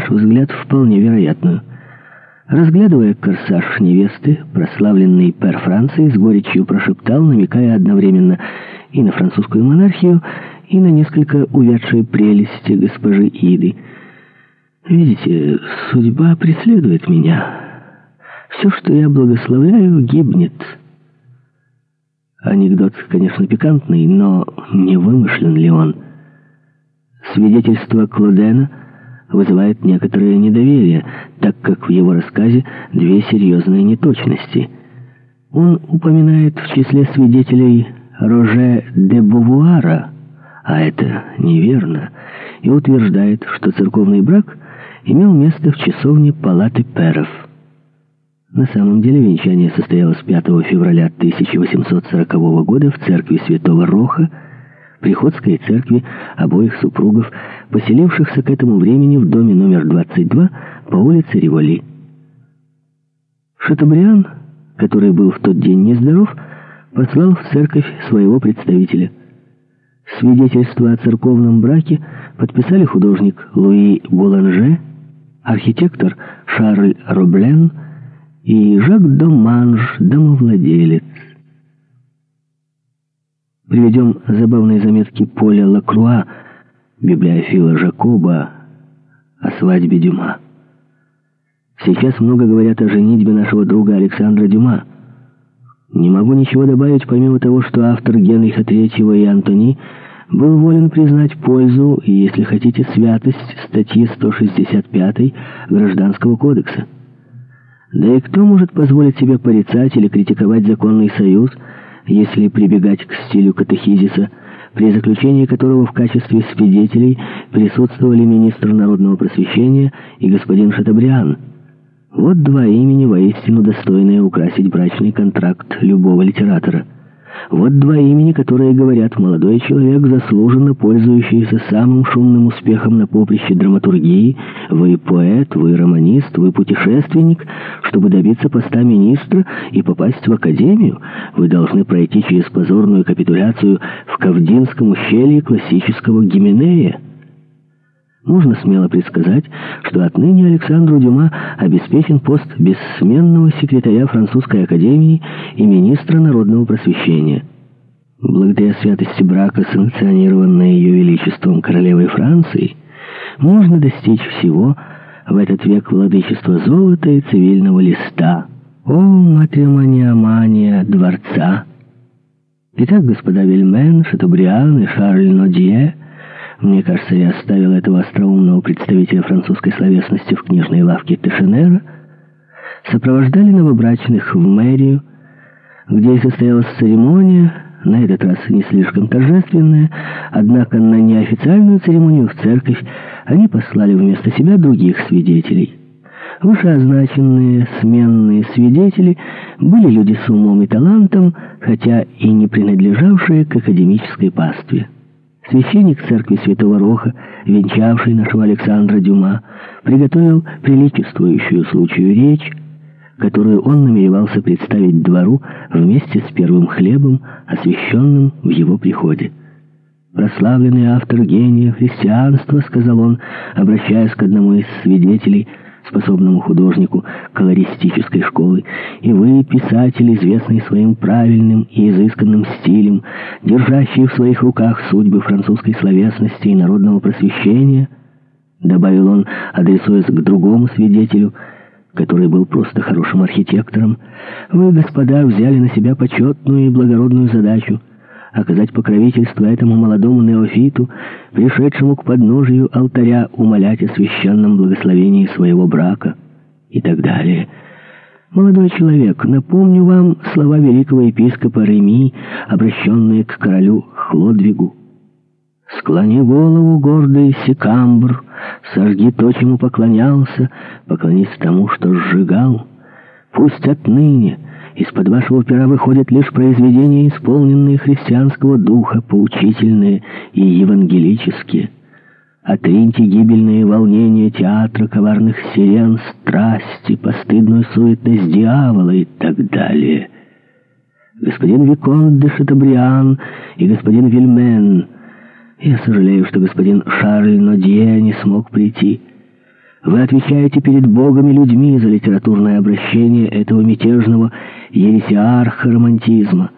наш взгляд, вполне вероятную. Разглядывая корсаж невесты, прославленный пер Франции с горечью прошептал, намекая одновременно и на французскую монархию, и на несколько увядшие прелести госпожи Иды. «Видите, судьба преследует меня. Все, что я благословляю, гибнет». Анекдот, конечно, пикантный, но не вымышлен ли он? Свидетельство Клодена вызывает некоторое недоверие, так как в его рассказе две серьезные неточности. Он упоминает в числе свидетелей Роже де Бувуара, а это неверно, и утверждает, что церковный брак имел место в часовне палаты перов. На самом деле венчание состоялось 5 февраля 1840 года в церкви Святого Роха, приходской церкви обоих супругов, поселившихся к этому времени в доме номер 22 по улице Револи. Шатабриан, который был в тот день нездоров, послал в церковь своего представителя. Свидетельство о церковном браке подписали художник Луи Буланже, архитектор Шарль Роблен и Жак Доманж, домовладелец. Приведем забавные заметки Поля Лакруа, библиофила Жакоба, о свадьбе Дюма. Сейчас много говорят о женитьбе нашего друга Александра Дюма. Не могу ничего добавить, помимо того, что автор Генриха III и Антони был волен признать пользу и, если хотите, святость статьи 165 Гражданского кодекса. Да и кто может позволить себе порицать или критиковать законный союз, если прибегать к стилю катехизиса, при заключении которого в качестве свидетелей присутствовали министр народного просвещения и господин Шатабриан? Вот два имени, воистину достойные украсить брачный контракт любого литератора. Вот два имени, которые говорят, молодой человек, заслуженно пользующийся самым шумным успехом на поприще драматургии, вы поэт, вы романист, вы путешественник. Чтобы добиться поста министра и попасть в академию, вы должны пройти через позорную капитуляцию в Кавдинском ущелье классического Гименея. Можно смело предсказать, что отныне Александру Дюма обеспечен пост бессменного секретаря французской академии и министра народного просвещения. Благодаря святости брака, санкционированной ее величеством королевой Франции, можно достичь всего в этот век владычества золота и цивильного листа. О, матримония-мания дворца! Итак, господа Вильмен, Шатубриан и Шарль Нодье — мне кажется, я оставил этого остроумного представителя французской словесности в книжной лавке Тешенера, сопровождали новобрачных в мэрию, где и состоялась церемония, на этот раз не слишком торжественная, однако на неофициальную церемонию в церковь они послали вместо себя других свидетелей. Вышеозначенные сменные свидетели были люди с умом и талантом, хотя и не принадлежавшие к академической пастве. Священник церкви Святого Роха, венчавший нашего Александра Дюма, приготовил приличествующую случаю речь, которую он намеревался представить двору вместе с первым хлебом, освященным в его приходе. «Прославленный автор гения христианства», — сказал он, обращаясь к одному из свидетелей — способному художнику колористической школы, и вы, писатель, известный своим правильным и изысканным стилем, держащий в своих руках судьбы французской словесности и народного просвещения, добавил он, адресуясь к другому свидетелю, который был просто хорошим архитектором, вы, господа, взяли на себя почетную и благородную задачу — оказать покровительство этому молодому неофиту, пришедшему к подножию алтаря умолять о священном благословении своего брака и так далее. Молодой человек, напомню вам слова великого епископа Реми, обращенные к королю Хлодвигу. «Склони голову, гордый Секамбр, сожги то, чему поклонялся, поклонись тому, что сжигал. Пусть отныне...» Из-под вашего пера выходят лишь произведения, исполненные христианского духа, поучительные и евангелические. Отриньте гибельные волнения театра коварных сирен, страсти, постыдную суетность дьявола и так далее. Господин Викон де Шатабриан и господин Вильмен. Я сожалею, что господин Шарль Нодье не смог прийти. Вы отвечаете перед Богом и людьми за литературное обращение этого мятежного ересиарха романтизма.